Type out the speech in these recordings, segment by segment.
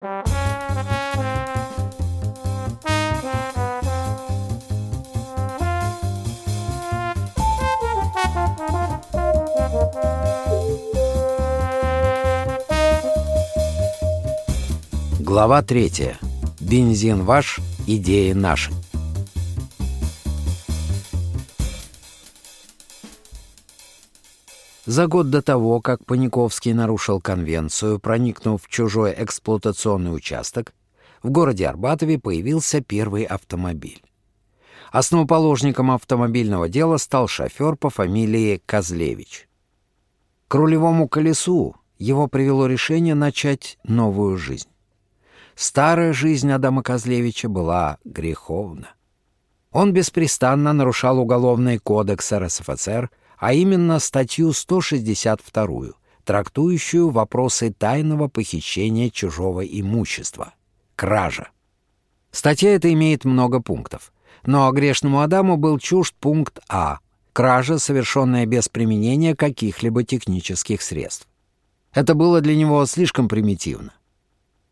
Глава третья. Бензин ваш, идеи наши. За год до того, как Паниковский нарушил конвенцию, проникнув в чужой эксплуатационный участок, в городе Арбатове появился первый автомобиль. Основоположником автомобильного дела стал шофер по фамилии Козлевич. К рулевому колесу его привело решение начать новую жизнь. Старая жизнь Адама Козлевича была греховна. Он беспрестанно нарушал Уголовный кодекс РСФСР, а именно статью 162, трактующую вопросы тайного похищения чужого имущества — кража. Статья эта имеет много пунктов, но грешному Адаму был чужд пункт А — кража, совершенная без применения каких-либо технических средств. Это было для него слишком примитивно.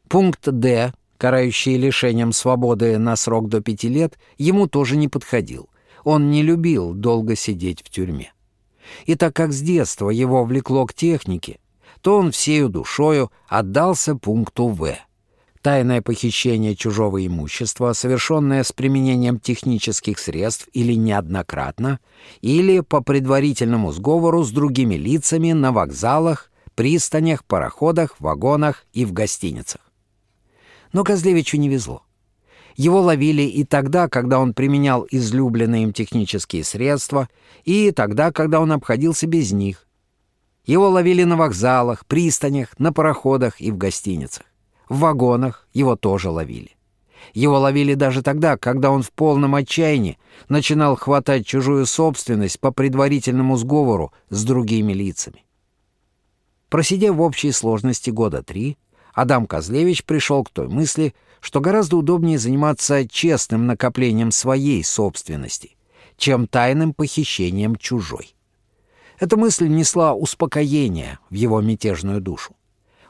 Пункт Д, карающий лишением свободы на срок до пяти лет, ему тоже не подходил. Он не любил долго сидеть в тюрьме. И так как с детства его влекло к технике, то он всею душою отдался пункту В. Тайное похищение чужого имущества, совершенное с применением технических средств или неоднократно, или по предварительному сговору с другими лицами на вокзалах, пристанях, пароходах, вагонах и в гостиницах. Но Козлевичу не везло. Его ловили и тогда, когда он применял излюбленные им технические средства, и тогда, когда он обходился без них. Его ловили на вокзалах, пристанях, на пароходах и в гостиницах. В вагонах его тоже ловили. Его ловили даже тогда, когда он в полном отчаянии начинал хватать чужую собственность по предварительному сговору с другими лицами. Просидев в общей сложности года три, Адам Козлевич пришел к той мысли, что гораздо удобнее заниматься честным накоплением своей собственности, чем тайным похищением чужой. Эта мысль внесла успокоение в его мятежную душу.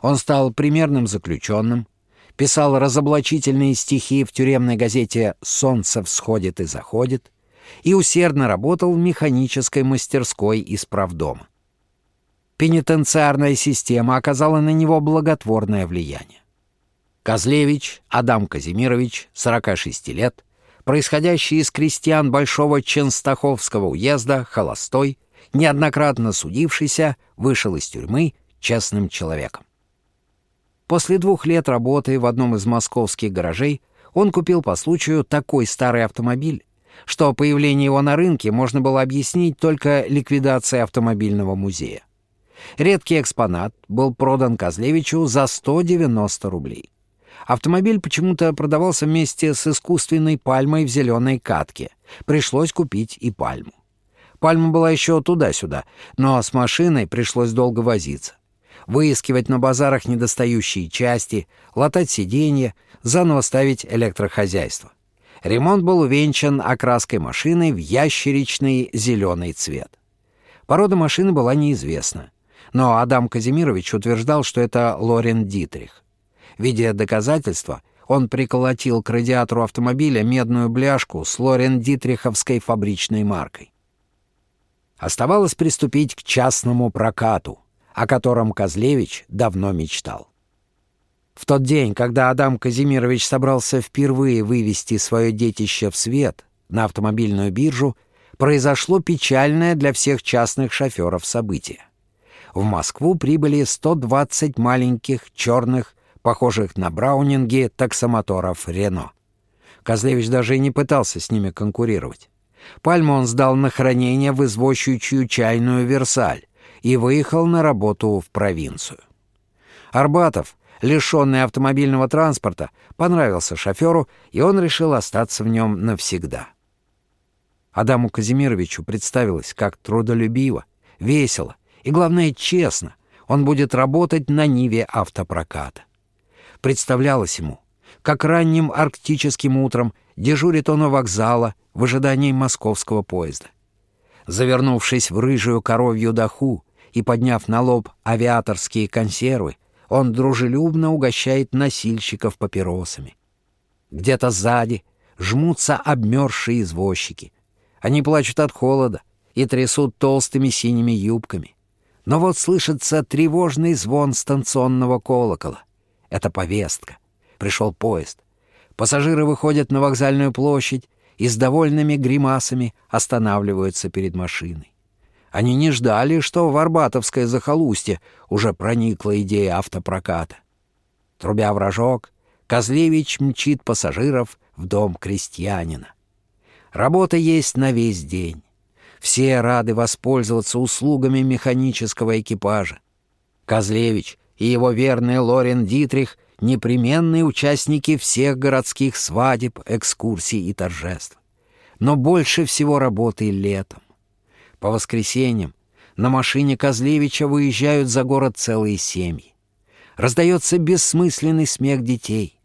Он стал примерным заключенным, писал разоблачительные стихи в тюремной газете «Солнце всходит и заходит» и усердно работал в механической мастерской исправдома пенитенциарная система оказала на него благотворное влияние. Козлевич Адам Казимирович, 46 лет, происходящий из крестьян Большого Ченстаховского уезда, холостой, неоднократно судившийся, вышел из тюрьмы честным человеком. После двух лет работы в одном из московских гаражей он купил по случаю такой старый автомобиль, что появление его на рынке можно было объяснить только ликвидацией автомобильного музея. Редкий экспонат был продан Козлевичу за 190 рублей. Автомобиль почему-то продавался вместе с искусственной пальмой в зеленой катке. Пришлось купить и пальму. Пальма была еще туда-сюда, но с машиной пришлось долго возиться. Выискивать на базарах недостающие части, латать сиденья, заново ставить электрохозяйство. Ремонт был увенчан окраской машины в ящеричный зеленый цвет. Порода машины была неизвестна но Адам Казимирович утверждал, что это Лорен Дитрих. Видя доказательства, он приколотил к радиатору автомобиля медную бляшку с Лорен Дитриховской фабричной маркой. Оставалось приступить к частному прокату, о котором Козлевич давно мечтал. В тот день, когда Адам Казимирович собрался впервые вывести свое детище в свет на автомобильную биржу, произошло печальное для всех частных шоферов событие в Москву прибыли 120 маленьких, черных, похожих на браунинги, таксомоторов «Рено». Козлевич даже и не пытался с ними конкурировать. Пальму он сдал на хранение в извозчичью чайную «Версаль» и выехал на работу в провинцию. Арбатов, лишенный автомобильного транспорта, понравился шоферу, и он решил остаться в нем навсегда. Адаму Казимировичу представилось, как трудолюбиво, весело и, главное, честно, он будет работать на Ниве автопроката. Представлялось ему, как ранним арктическим утром дежурит он у вокзала в ожидании московского поезда. Завернувшись в рыжую коровью даху и подняв на лоб авиаторские консервы, Он дружелюбно угощает носильщиков папиросами. Где-то сзади жмутся обмерзшие извозчики. Они плачут от холода и трясут толстыми синими юбками. Но вот слышится тревожный звон станционного колокола. Это повестка. Пришел поезд. Пассажиры выходят на вокзальную площадь и с довольными гримасами останавливаются перед машиной. Они не ждали, что в Арбатовское захолустье уже проникла идея автопроката. Трубя вражок, Козлевич мчит пассажиров в дом крестьянина. Работа есть на весь день. Все рады воспользоваться услугами механического экипажа. Козлевич и его верный Лорен Дитрих — непременные участники всех городских свадеб, экскурсий и торжеств. Но больше всего работы летом. По воскресеньям на машине Козлевича выезжают за город целые семьи. Раздается бессмысленный смех детей.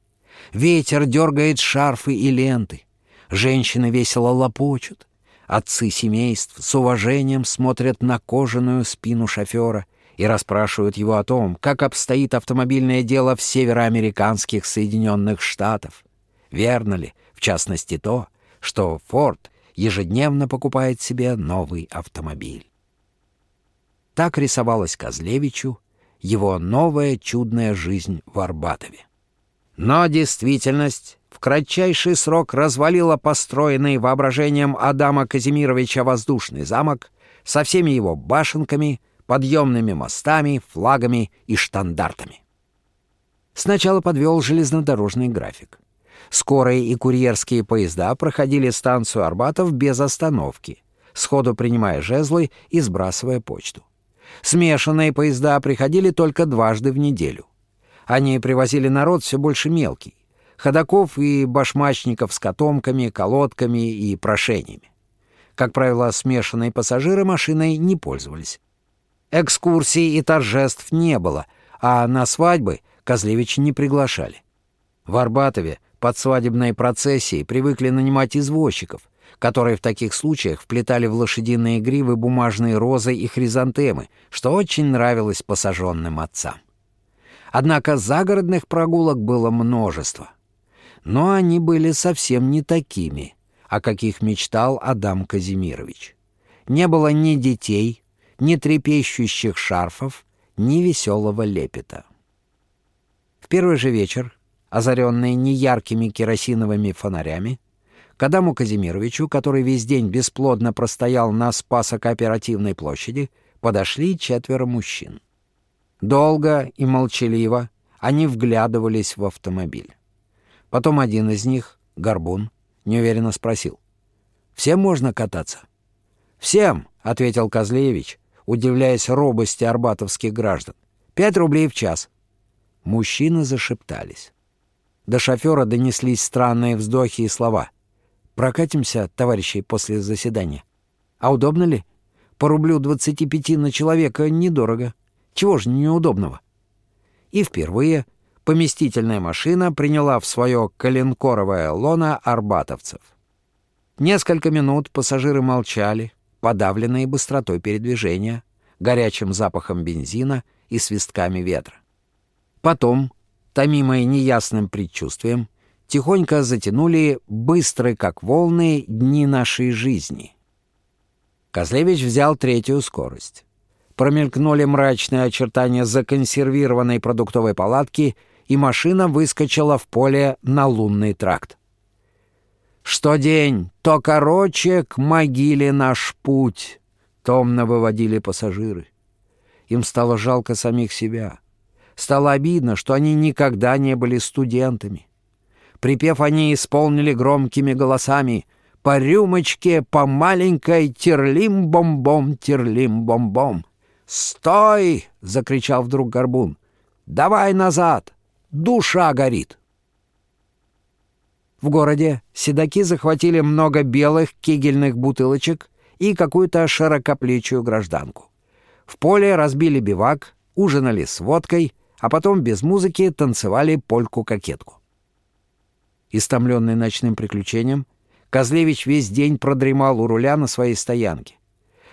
Ветер дергает шарфы и ленты. Женщины весело лопочут. Отцы семейств с уважением смотрят на кожаную спину шофера и расспрашивают его о том, как обстоит автомобильное дело в североамериканских Соединенных Штатах. Верно ли, в частности, то, что Форд ежедневно покупает себе новый автомобиль. Так рисовалась Козлевичу его новая чудная жизнь в Арбатове. Но действительность в кратчайший срок развалила построенный воображением Адама Казимировича воздушный замок со всеми его башенками — подъемными мостами, флагами и штандартами. Сначала подвел железнодорожный график. Скорые и курьерские поезда проходили станцию Арбатов без остановки, сходу принимая жезлы и сбрасывая почту. Смешанные поезда приходили только дважды в неделю. Они привозили народ все больше мелкий, ходаков и башмачников с котомками, колодками и прошениями. Как правило, смешанные пассажиры машиной не пользовались. Экскурсий и торжеств не было, а на свадьбы Козлевич не приглашали. В Арбатове под свадебной процессией привыкли нанимать извозчиков, которые в таких случаях вплетали в лошадиные гривы бумажные розы и хризантемы, что очень нравилось посаженным отцам. Однако загородных прогулок было множество. Но они были совсем не такими, о каких мечтал Адам Казимирович. Не было ни детей, ни трепещущих шарфов, ни веселого лепета. В первый же вечер, озаренный неяркими керосиновыми фонарями, к Адаму Казимировичу, который весь день бесплодно простоял на Спасо-кооперативной площади, подошли четверо мужчин. Долго и молчаливо они вглядывались в автомобиль. Потом один из них, Горбун, неуверенно спросил. «Всем можно кататься?» «Всем», — ответил Козлевич, удивляясь робости арбатовских граждан. «Пять рублей в час». Мужчины зашептались. До шофера донеслись странные вздохи и слова. «Прокатимся, товарищи, после заседания. А удобно ли? По рублю двадцати пяти на человека недорого. Чего же неудобного?» И впервые поместительная машина приняла в свое коленкоровое лоно арбатовцев. Несколько минут пассажиры молчали, подавленные быстротой передвижения, горячим запахом бензина и свистками ветра. Потом, томимые неясным предчувствием, тихонько затянули быстрые, как волны, дни нашей жизни. Козлевич взял третью скорость. Промелькнули мрачные очертания законсервированной продуктовой палатки, и машина выскочила в поле на лунный тракт. Что день, то короче к могиле наш путь, томно выводили пассажиры. Им стало жалко самих себя. Стало обидно, что они никогда не были студентами. Припев они исполнили громкими голосами «По рюмочке, по маленькой, терлим-бом-бом, терлим-бом-бом». «Стой!» — закричал вдруг Горбун. «Давай назад! Душа горит!» В городе седаки захватили много белых кегельных бутылочек и какую-то широкоплечую гражданку. В поле разбили бивак, ужинали с водкой, а потом без музыки танцевали польку-кокетку. Истомленный ночным приключением, Козлевич весь день продремал у руля на своей стоянке.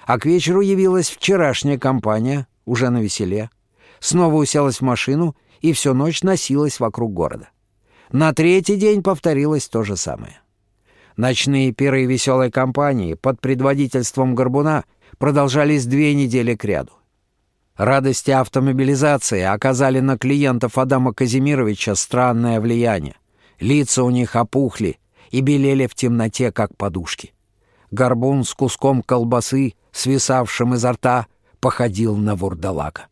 А к вечеру явилась вчерашняя компания, уже на веселе. снова уселась в машину и всю ночь носилась вокруг города. На третий день повторилось то же самое. Ночные пиры веселой компании под предводительством Горбуна продолжались две недели кряду. Радости автомобилизации оказали на клиентов Адама Казимировича странное влияние. Лица у них опухли и белели в темноте, как подушки. Горбун с куском колбасы, свисавшим изо рта, походил на вурдалака.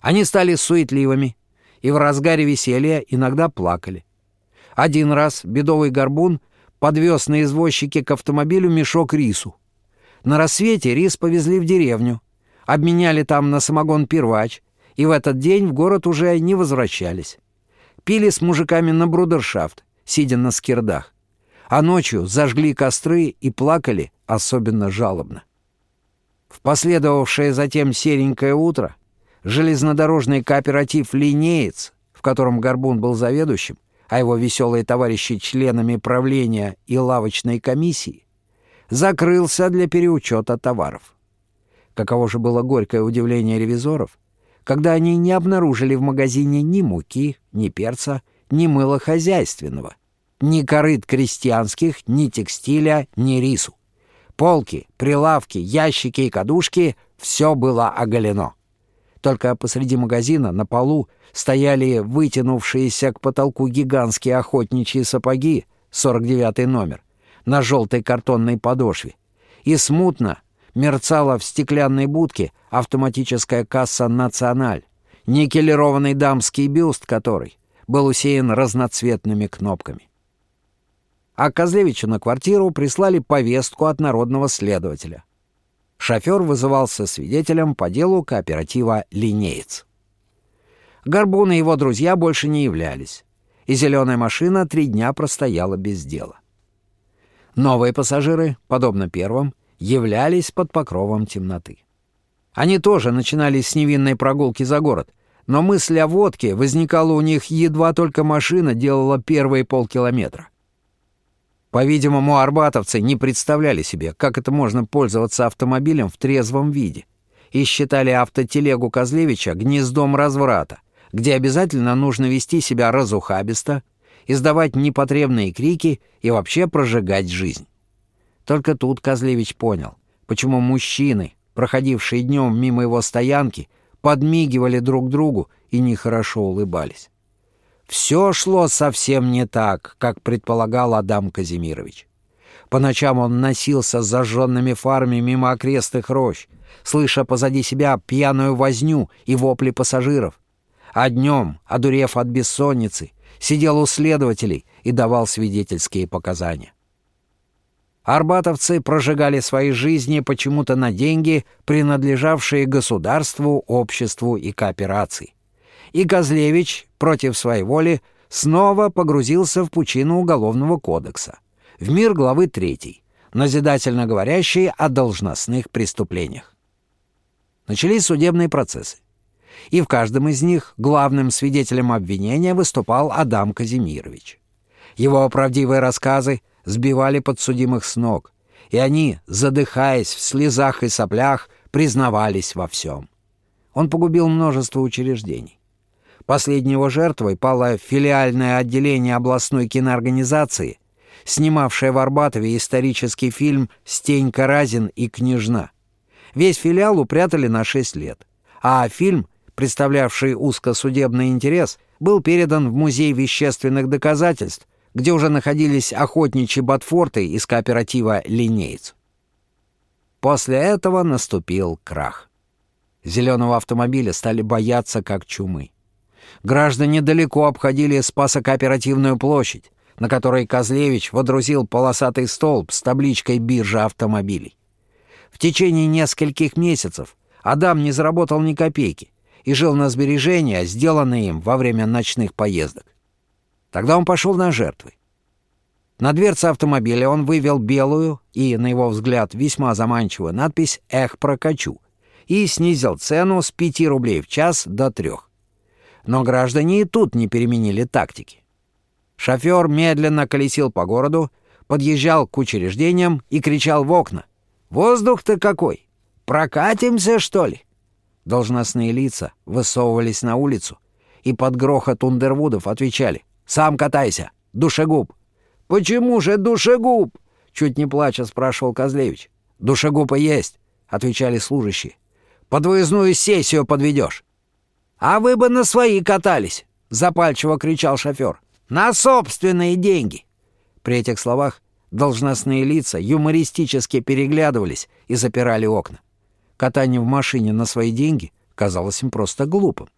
Они стали суетливыми и в разгаре веселья иногда плакали. Один раз бедовый горбун подвез на извозчике к автомобилю мешок рису. На рассвете рис повезли в деревню, обменяли там на самогон первач, и в этот день в город уже не возвращались. Пили с мужиками на брудершафт, сидя на скирдах, а ночью зажгли костры и плакали особенно жалобно. В последовавшее затем серенькое утро железнодорожный кооператив «Линеец», в котором Горбун был заведующим, а его веселые товарищи членами правления и лавочной комиссии, закрылся для переучета товаров. Каково же было горькое удивление ревизоров, когда они не обнаружили в магазине ни муки, ни перца, ни мыла хозяйственного, ни корыт крестьянских, ни текстиля, ни рису. Полки, прилавки, ящики и кадушки — все было оголено. Только посреди магазина на полу стояли вытянувшиеся к потолку гигантские охотничьи сапоги, 49 номер, на желтой картонной подошве. И смутно мерцала в стеклянной будке автоматическая касса «Националь», никелированный дамский бюст который был усеян разноцветными кнопками. А Козлевичу на квартиру прислали повестку от народного следователя. Шофер вызывался свидетелем по делу кооператива «Линеец». Горбун и его друзья больше не являлись, и зеленая машина три дня простояла без дела. Новые пассажиры, подобно первым, являлись под покровом темноты. Они тоже начинали с невинной прогулки за город, но мысль о водке возникала у них едва только машина делала первые полкилометра. По-видимому, арбатовцы не представляли себе, как это можно пользоваться автомобилем в трезвом виде, и считали автотелегу Козлевича гнездом разврата, где обязательно нужно вести себя разухабисто, издавать непотребные крики и вообще прожигать жизнь. Только тут Козлевич понял, почему мужчины, проходившие днем мимо его стоянки, подмигивали друг другу и нехорошо улыбались. Все шло совсем не так, как предполагал Адам Казимирович. По ночам он носился с зажженными фарами мимо окрестных рощ, слыша позади себя пьяную возню и вопли пассажиров. А днем, одурев от бессонницы, сидел у следователей и давал свидетельские показания. Арбатовцы прожигали свои жизни почему-то на деньги, принадлежавшие государству, обществу и кооперации и Козлевич, против своей воли, снова погрузился в пучину Уголовного кодекса, в мир главы 3, назидательно говорящей о должностных преступлениях. Начались судебные процессы. И в каждом из них главным свидетелем обвинения выступал Адам Казимирович. Его правдивые рассказы сбивали подсудимых с ног, и они, задыхаясь в слезах и соплях, признавались во всем. Он погубил множество учреждений. Последней его жертвой пало филиальное отделение областной киноорганизации, снимавшее в Арбатове исторический фильм «Стенька Разин и княжна». Весь филиал упрятали на 6 лет, а фильм, представлявший узкосудебный интерес, был передан в Музей вещественных доказательств, где уже находились охотничьи ботфорты из кооператива «Линейц». После этого наступил крах. Зеленого автомобиля стали бояться как чумы граждане далеко обходили Спасо-кооперативную площадь, на которой Козлевич водрузил полосатый столб с табличкой «Биржа автомобилей». В течение нескольких месяцев Адам не заработал ни копейки и жил на сбережения, сделанные им во время ночных поездок. Тогда он пошел на жертвы. На дверце автомобиля он вывел белую и, на его взгляд, весьма заманчивую надпись «Эх, прокачу» и снизил цену с 5 рублей в час до 3. Но граждане и тут не переменили тактики. Шофер медленно колесил по городу, подъезжал к учреждениям и кричал в окна. «Воздух-то какой! Прокатимся, что ли?» Должностные лица высовывались на улицу и под грохот Ундервудов отвечали «Сам катайся, душегуб». «Почему же душегуб?» — чуть не плача спрашивал Козлевич. «Душегуб и есть», — отвечали служащие. «Подвыездную сессию подведешь». «А вы бы на свои катались», — запальчиво кричал шофер. «На собственные деньги». При этих словах должностные лица юмористически переглядывались и запирали окна. Катание в машине на свои деньги казалось им просто глупым.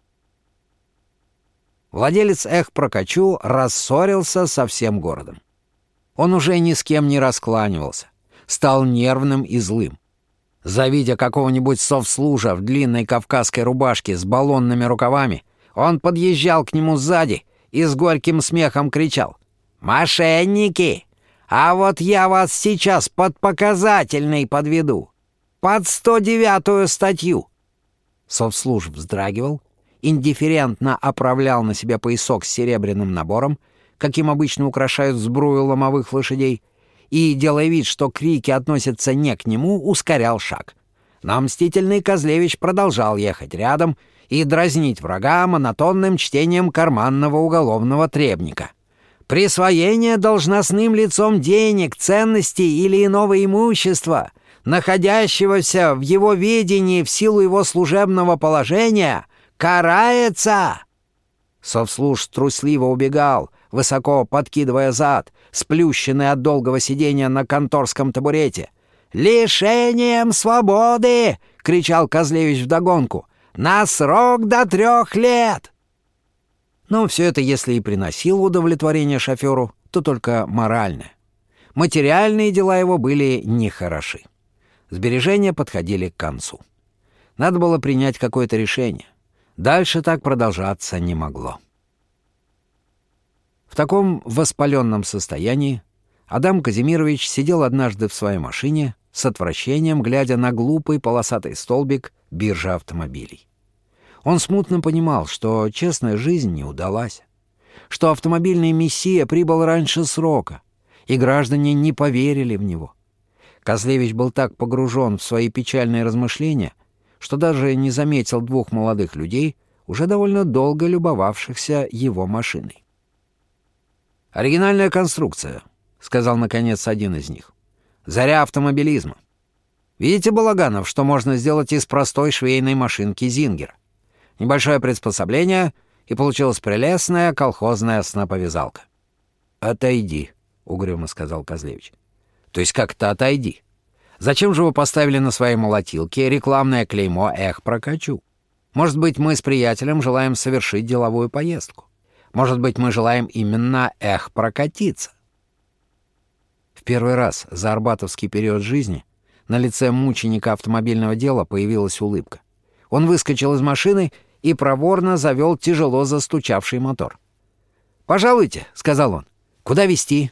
Владелец «Эх, прокачу» рассорился со всем городом. Он уже ни с кем не раскланивался, стал нервным и злым. Завидя какого-нибудь совслужа в длинной кавказской рубашке с баллонными рукавами, он подъезжал к нему сзади и с горьким смехом кричал «Мошенники! А вот я вас сейчас под показательный подведу! Под 109-ю статью!» Совслуж вздрагивал, индифферентно оправлял на себя поясок с серебряным набором, каким обычно украшают сбрую ломовых лошадей, и, делая вид, что крики относятся не к нему, ускорял шаг. Но мстительный Козлевич продолжал ехать рядом и дразнить врага монотонным чтением карманного уголовного требника. «Присвоение должностным лицом денег, ценностей или иного имущества, находящегося в его ведении в силу его служебного положения, карается!» Совслуж трусливо убегал, высоко подкидывая зад, сплющенный от долгого сидения на конторском табурете. «Лишением свободы!» — кричал Козлевич вдогонку. «На срок до трех лет!» Но все это, если и приносило удовлетворение шоферу, то только моральное. Материальные дела его были нехороши. Сбережения подходили к концу. Надо было принять какое-то решение. Дальше так продолжаться не могло. В таком воспаленном состоянии Адам Казимирович сидел однажды в своей машине с отвращением, глядя на глупый полосатый столбик биржи автомобилей. Он смутно понимал, что честная жизнь не удалась, что автомобильный мессия прибыл раньше срока, и граждане не поверили в него. Козлевич был так погружен в свои печальные размышления, что даже не заметил двух молодых людей, уже довольно долго любовавшихся его машиной. «Оригинальная конструкция», — сказал, наконец, один из них. «Заря автомобилизма. Видите, Балаганов, что можно сделать из простой швейной машинки Зингер? Небольшое приспособление, и получилась прелестная колхозная сноповязалка». «Отойди», — угрюмо сказал Козлевич. «То есть как-то отойди. Зачем же вы поставили на своей молотилке рекламное клеймо «Эх, прокачу»? Может быть, мы с приятелем желаем совершить деловую поездку. Может быть, мы желаем именно «эх, прокатиться». В первый раз за арбатовский период жизни на лице мученика автомобильного дела появилась улыбка. Он выскочил из машины и проворно завел тяжело застучавший мотор. «Пожалуйте», — сказал он. «Куда везти?»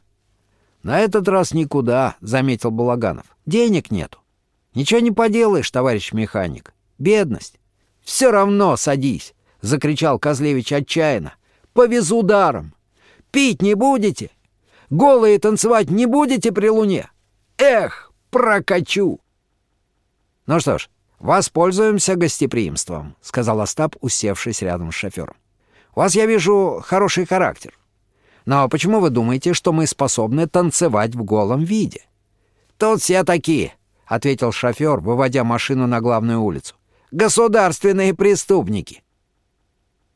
«На этот раз никуда», — заметил Балаганов. «Денег нету». «Ничего не поделаешь, товарищ механик. Бедность». «Все равно садись», — закричал Козлевич отчаянно повезу даром. Пить не будете? Голые танцевать не будете при луне? Эх, прокачу!» «Ну что ж, воспользуемся гостеприимством», — сказал Остап, усевшись рядом с шофером. «У вас, я вижу, хороший характер. Но почему вы думаете, что мы способны танцевать в голом виде?» «Тут все такие», — ответил шофер, выводя машину на главную улицу. «Государственные преступники».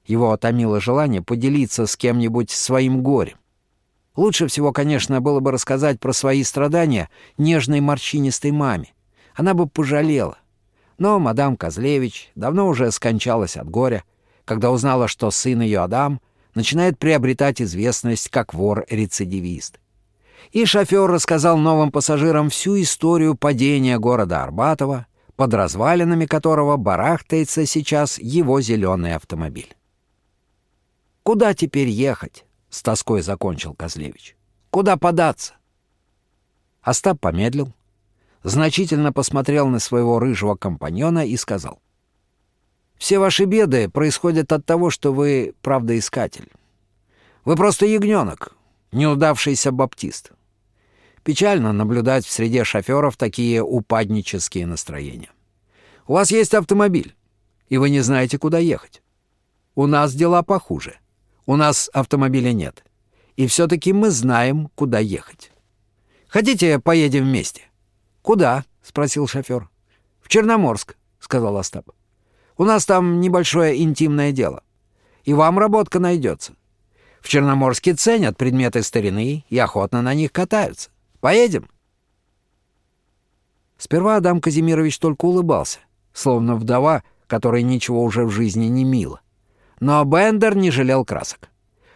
Его томило желание поделиться с кем-нибудь своим горем. Лучше всего, конечно, было бы рассказать про свои страдания нежной морщинистой маме. Она бы пожалела. Но мадам Козлевич давно уже скончалась от горя, когда узнала, что сын ее Адам начинает приобретать известность как вор-рецидивист. И шофер рассказал новым пассажирам всю историю падения города Арбатова, под развалинами которого барахтается сейчас его зеленый автомобиль. Куда теперь ехать? С тоской закончил Козлевич. Куда податься? Остап помедлил, значительно посмотрел на своего рыжего компаньона и сказал. «Все ваши беды происходят от того, что вы правдоискатель. Вы просто ягненок, неудавшийся баптист. Печально наблюдать в среде шоферов такие упаднические настроения. У вас есть автомобиль, и вы не знаете, куда ехать. У нас дела похуже. У нас автомобиля нет. И все-таки мы знаем, куда ехать. Хотите, поедем вместе?» «Куда?» — спросил шофер. «В Черноморск», — сказал Остап. «У нас там небольшое интимное дело. И вам работка найдется. В Черноморске ценят предметы старины и охотно на них катаются. Поедем?» Сперва Адам Казимирович только улыбался, словно вдова, которой ничего уже в жизни не мило. Но Бендер не жалел красок.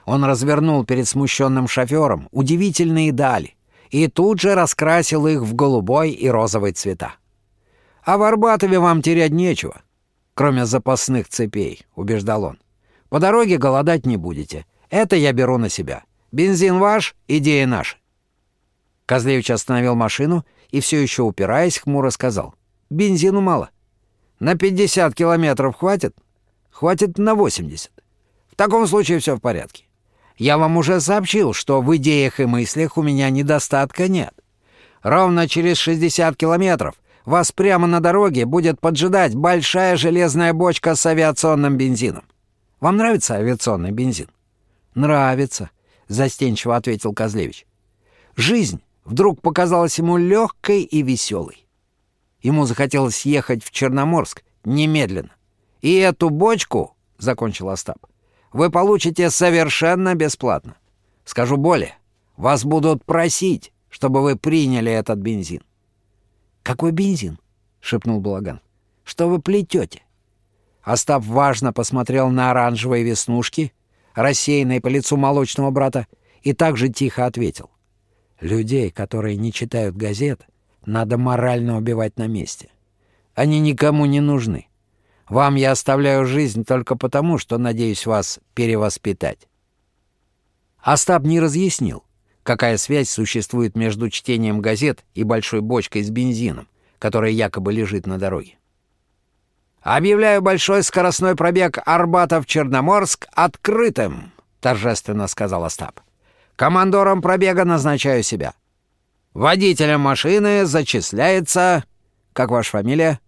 Он развернул перед смущенным шофером удивительные дали и тут же раскрасил их в голубой и розовый цвета. «А в Арбатове вам терять нечего, кроме запасных цепей», — убеждал он. «По дороге голодать не будете. Это я беру на себя. Бензин ваш, идея наша». Козлевич остановил машину и, все еще упираясь, хмуро сказал. «Бензину мало. На 50 километров хватит?» «Хватит на 80. В таком случае все в порядке. Я вам уже сообщил, что в идеях и мыслях у меня недостатка нет. Ровно через 60 километров вас прямо на дороге будет поджидать большая железная бочка с авиационным бензином. Вам нравится авиационный бензин? Нравится, застенчиво ответил Козлевич. Жизнь вдруг показалась ему легкой и веселой. Ему захотелось ехать в Черноморск немедленно. И эту бочку, — закончил Остап, — вы получите совершенно бесплатно. Скажу более, вас будут просить, чтобы вы приняли этот бензин. «Какой бензин?» — шепнул Балаган. «Что вы плетете?» Остап важно посмотрел на оранжевые веснушки, рассеянные по лицу молочного брата, и также тихо ответил. Людей, которые не читают газет, надо морально убивать на месте. Они никому не нужны. Вам я оставляю жизнь только потому, что надеюсь вас перевоспитать». Остап не разъяснил, какая связь существует между чтением газет и большой бочкой с бензином, которая якобы лежит на дороге. «Объявляю большой скоростной пробег Арбатов-Черноморск открытым», — торжественно сказал Остап. Командором пробега назначаю себя. Водителем машины зачисляется... Как ваша фамилия?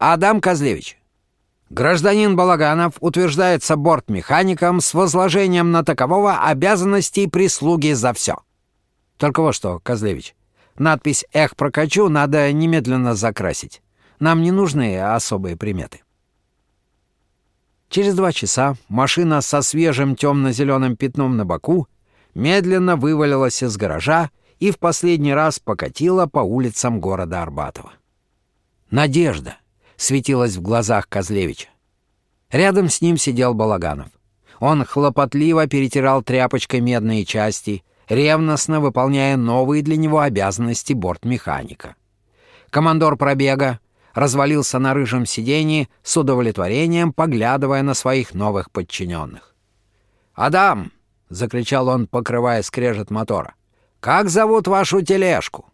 Адам Козлевич. Гражданин Балаганов утверждается бортмехаником с возложением на такового обязанностей прислуги за все. Только вот что, Козлевич, надпись «Эх, прокачу» надо немедленно закрасить. Нам не нужны особые приметы. Через два часа машина со свежим темно-зеленым пятном на боку медленно вывалилась из гаража и в последний раз покатила по улицам города Арбатова. Надежда светилась в глазах Козлевича. Рядом с ним сидел Балаганов. Он хлопотливо перетирал тряпочкой медные части, ревностно выполняя новые для него обязанности бортмеханика. Командор пробега развалился на рыжем сиденье с удовлетворением, поглядывая на своих новых подчиненных. «Адам!» — закричал он, покрывая скрежет мотора. «Как зовут вашу тележку?»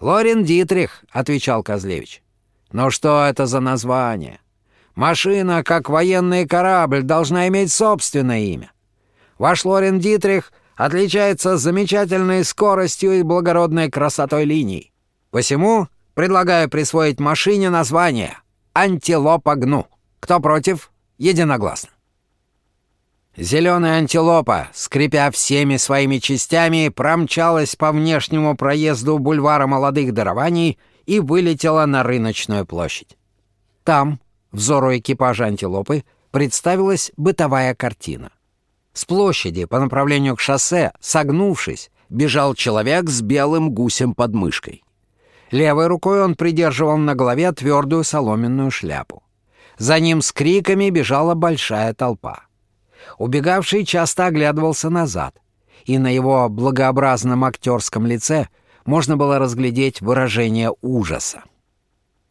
«Лорин Дитрих», — отвечал Козлевич. «Ну что это за название? Машина, как военный корабль, должна иметь собственное имя. Ваш Лорин Дитрих отличается замечательной скоростью и благородной красотой линий. Посему предлагаю присвоить машине название «Антилопа Гну». Кто против? Единогласно. Зеленая антилопа, скрипя всеми своими частями, промчалась по внешнему проезду бульвара молодых дарований и вылетела на рыночную площадь. Там, взору экипажа антилопы, представилась бытовая картина. С площади по направлению к шоссе, согнувшись, бежал человек с белым гусем под мышкой. Левой рукой он придерживал на голове твердую соломенную шляпу. За ним с криками бежала большая толпа. Убегавший часто оглядывался назад, и на его благообразном актерском лице можно было разглядеть выражение ужаса.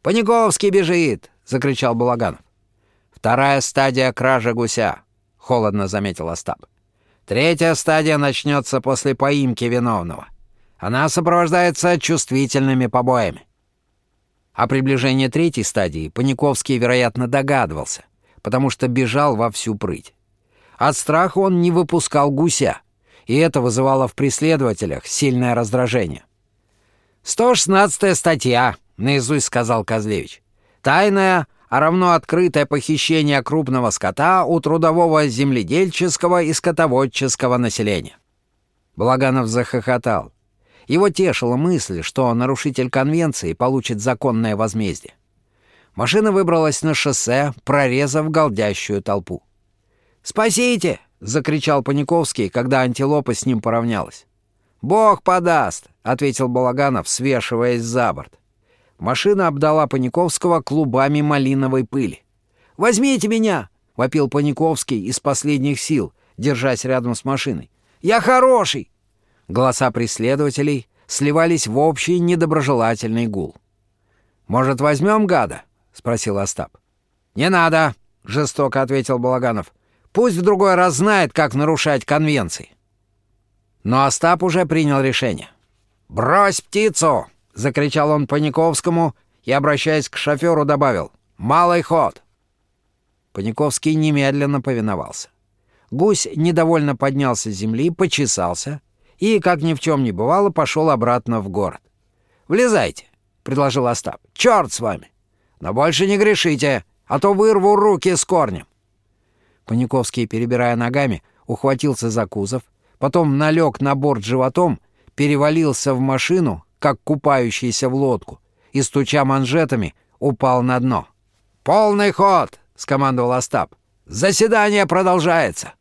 «Паниковский бежит!» — закричал Балаганов. «Вторая стадия кражи гуся», — холодно заметил Остап. «Третья стадия начнется после поимки виновного. Она сопровождается чувствительными побоями». О приближении третьей стадии Паниковский, вероятно, догадывался, потому что бежал во всю прыть. От страха он не выпускал гуся, и это вызывало в преследователях сильное раздражение. «116 статья», — наизусть сказал Козлевич. «Тайная а равно открытое похищение крупного скота у трудового земледельческого и скотоводческого населения. Благанов захохотал. Его тешила мысль, что нарушитель конвенции получит законное возмездие. Машина выбралась на шоссе, прорезав голдящую толпу. «Спасите!» — закричал Паниковский, когда антилопа с ним поравнялась. «Бог подаст!» — ответил Балаганов, свешиваясь за борт. Машина обдала Паниковского клубами малиновой пыли. «Возьмите меня!» — вопил Паниковский из последних сил, держась рядом с машиной. «Я хороший!» Голоса преследователей сливались в общий недоброжелательный гул. «Может, возьмем гада?» — спросил Остап. «Не надо!» — жестоко ответил Балаганов. «Пусть в другой раз знает, как нарушать конвенции». Но Остап уже принял решение. «Брось птицу!» — закричал он Паниковскому и, обращаясь к шоферу, добавил. «Малый ход!» Паниковский немедленно повиновался. Гусь недовольно поднялся с земли, почесался и, как ни в чем не бывало, пошел обратно в город. «Влезайте!» — предложил Остап. «Черт с вами! Но больше не грешите, а то вырву руки с корнем!» Паниковский, перебирая ногами, ухватился за кузов, потом налег на борт животом, перевалился в машину, как купающийся в лодку, и, стуча манжетами, упал на дно. «Полный ход!» — скомандовал Остап. «Заседание продолжается!»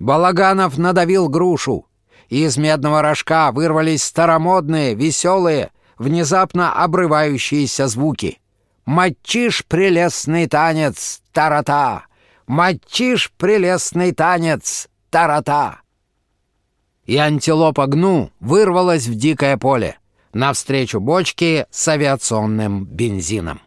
Балаганов надавил грушу, и из медного рожка вырвались старомодные, веселые, внезапно обрывающиеся звуки. «Мочишь прелестный танец, тарата! Мочишь прелестный танец, тарата!» И антилопа Гну вырвалась в дикое поле навстречу бочке с авиационным бензином.